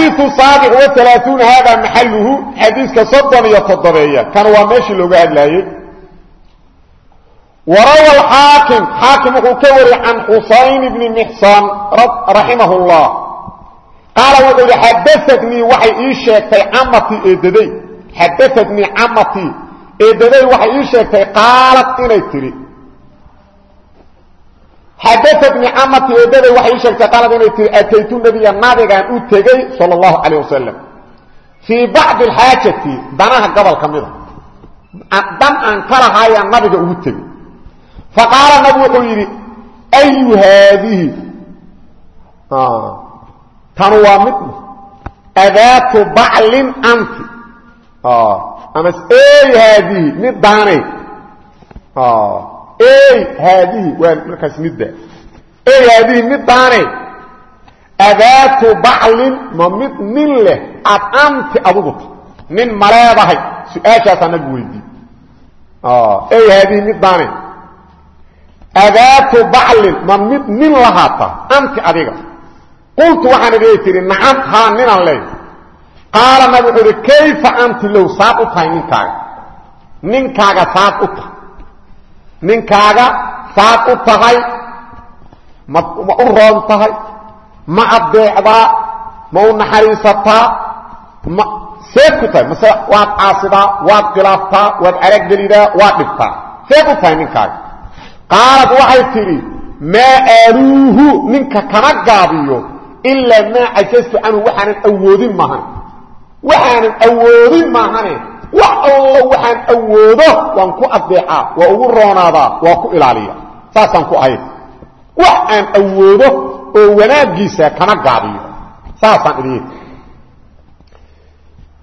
alxadiiu saabic waalaauun hada maxaluhu xadiiska soddon iyo toddobeeya kan waa meeshii looga hadlaayey. Warawa xaakim xaakim wuxuu ka wariyey can xusayn bni mixsan raximah llah qaala wuxuu yihi xadaatnii waxay ii sheegtay camatii eedaday xadaatnii camatii eedaday waxay ii sheegtay qaalad inay tidhi xadaatnii camatii eedaday waxay ii sheegtay qaalad inay tihi ataytu nabiya nabigaan u tegey sal اllahu calayh wasalam fii bacdi alxaajati danaha gobol ka mida dan aan ka lahaayaan nabiga ugu tegey faqaala nabigu wuxuu yidhi ayu haadihi? Tanu waa mid adaatu baclin anti. Ama ey haadihi mid daanay haadihi waa markaas midda. Haadihi mid daanay adaatu baclin ma mid nin leh aad anti adugu. Ta nin ma leedahay su'aashaasaa nabigu weydiiye ey haadihi mid daanay adaatu baclin ma mid nin lahaata anti adiga. Qultu waxaan idhi tihi nacam haa ninaan leey qaala nabi wuxuu ihi kayfa anti low ninkaaga saad u tahay ma u roon tahay ma addeecdaa ma u naxariisataa ma seed ku tahay mase waad caasidaa waad khilaaftaa waad aragelidaa waad dhibtaa seed u tahay ninkaaga. Qaalad waxay tidhi maa aaluuhu ninka kama gaabiyo ilaa maa cajastu canhu waxaanan awoodin maahane waxaanan awoodin maahane wax allo waxaan awoodo waan ku adeecaa waa ugu roonaadaa waa ku ilaaliya. Saasaan ku ahayd wax aan awoodo oo wanaaggiisa kama gaabiyo saasaan idhi.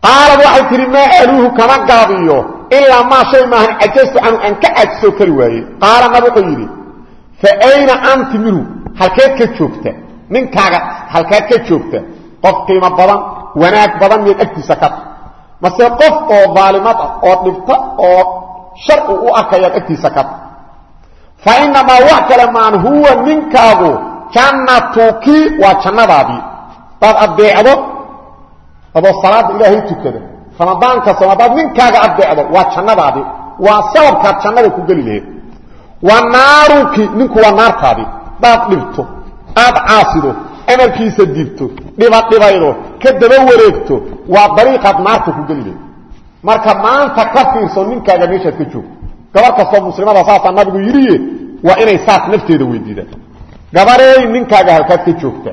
Qaalad waxay tidhi maa aaluuhu kama gaabiyo ilaa maa shay maahan cajastu canhu aan ka cajisoo kari waaye qaala nab wuxuu yidhi fa ayna anti minhu? Halkeed ka joogta. Ninkaaga halkaad ka joogta qof qiimo badan wanaag badan miyaad agtiisa ka mase qof oo daalimad ah oo dhibta oo sharci u arkayaad agtiisa ka ta fa inamaa wax kale maan huwa ninkaagu jannatuki waa jannadaadii daad addeecdo adoo salaadda ilaahay tukada. Ramadaan kasta haddaad ninkaaga addeecdo waa jannadaadii waa sababkaad jannada ku geli laheed wa naaruki ninku waa naartaadii daad dhibto aad caasido amarkiisa dibto dhibadhibaydo ka daba wareegto waa dariiqaad naarta ku geli marka maanta ka fiirso ninkaaga meeshaad ka joogto gabar kastoo muslimada saasaa nabigu yidhiye waa inay saas nafteeda weydiidaan. Gabareey ninkaaga halkaad ka joogta.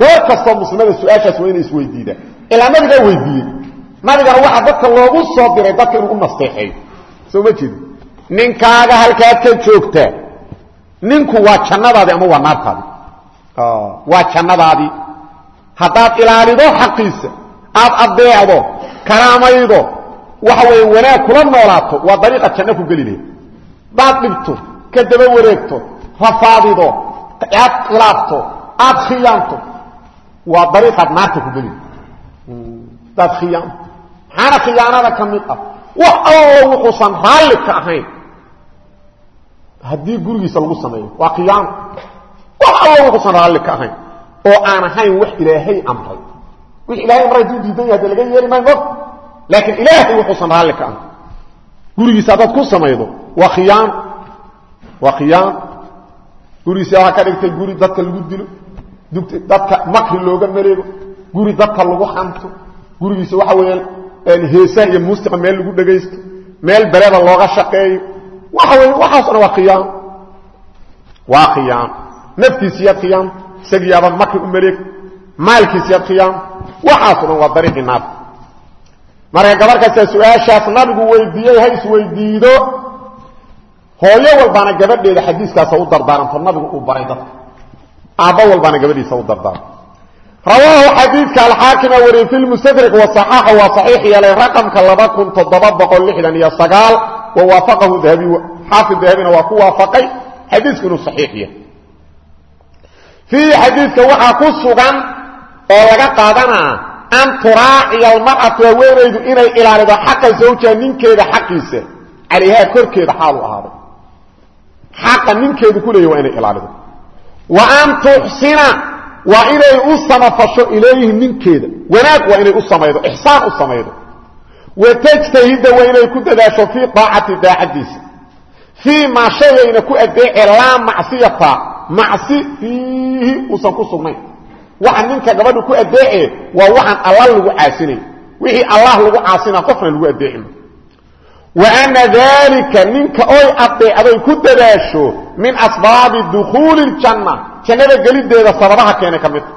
Gabar kastoo muslimada su'aashaas waa inay isweydiidaan. Ilaa nabigaa weydiiyey. Nabigana waxaa dadka loogu soo diray dadka inuu u nasteexeeyo. Soo ma jeedi ninkaaga halkaad ka joogtaa ninku waa jannadaadii ama waa naartaadii waa jannadaadii haddaad ilaalido xaqiisa aad addeecdo karaamaydo waxa weeye wanaag kula noolaato waa dariiqaad janno ku geli lahayd daad dhibto ka daba wareegto rafaadido aad khilaafto aad khiyaanto waa dariiqaad naarta ku geli daad khiyaanto. Maxaana khiyaanada ka mid ah? Wax allo wuxuusan raalli ka ahayn. Haddii gurigiisa lagu sameeyo waa khiyaano. Wax allo wuxuusan raalli ka ahayn oo aan ahayn wax ilaahay amray. Wix ilahay amray hadduu diidan yahay de laga yeeli maayo mog laakiin ilaahay wuxuusan raalli ka ahayn. Gurigiisa haddaad ku samaydo waa khiyaano waa khiyaano gurigiisa waxaa ka dhigtay guri dadka lagu dilo. Dadka makri looga maleego guri dadka lagu xanto. Gurigiisa waxa weeyaan heesaha iyo muusiqa meel lagu dhegaysto meel bereda looga shaqeeyo. Waxa wey waxaasna waa khiyaano waa khiyaano naftiisiyaad khiyaano isagiiabaad makri u maleeg maalkiisiyaad khiyaano waxaasna waa dariiqii naarta marka gabar kastaa su'aashaas nabigu weydiiyey ha isweydiido hooyo walbaana gabadheeda xadiiskaasa u dardaaranto nabigu uu baray dadka. Aabba walbaana gabadhiisa u dardaaran. Rawaahu xadiidka alxaakima wariyey fi lmustadrik waصaxaaxa waa saxiix yeelay raqamka laba kun toddoba boqol lixdan iyo sagaal wa waafaqahu dahabi xaafid dahabina waa ku waafaqay xadiisku inuu saxiix yahay fiihi xadiidka waxaa ku sugan oo laga qaadanaa an turaaciya almar'atu haweenaydu inay ilaalido xaqa zawjiha ninkeeda xaqiisa. Calayhaa korkeeda xaalu ahaaday. Xaqa ninkeedu ku leeyahy waa inay ilaalido. Wa an tuxsina waa inay u samafasho ilayhi ninkeeda. Wanaag waa inay u samaydo ixsaan u samaydo. Wa tajtahida waa inay ku dadaasho fii daacati daacadiisa. Fii maa shayayna ku adeece laa macsiyata macsi fiihi uusan ku sugnayn. Waxa ninka gabadhu ku adeece waa waxaan allah lagu caasinay wixii allah lagu caasina qofna lagu adeecima wa ana daalika ninka oy adeecday ku dadaasho min asbaabi dukhuuli ljanna jannada gelideeda sababaha keenay ka midta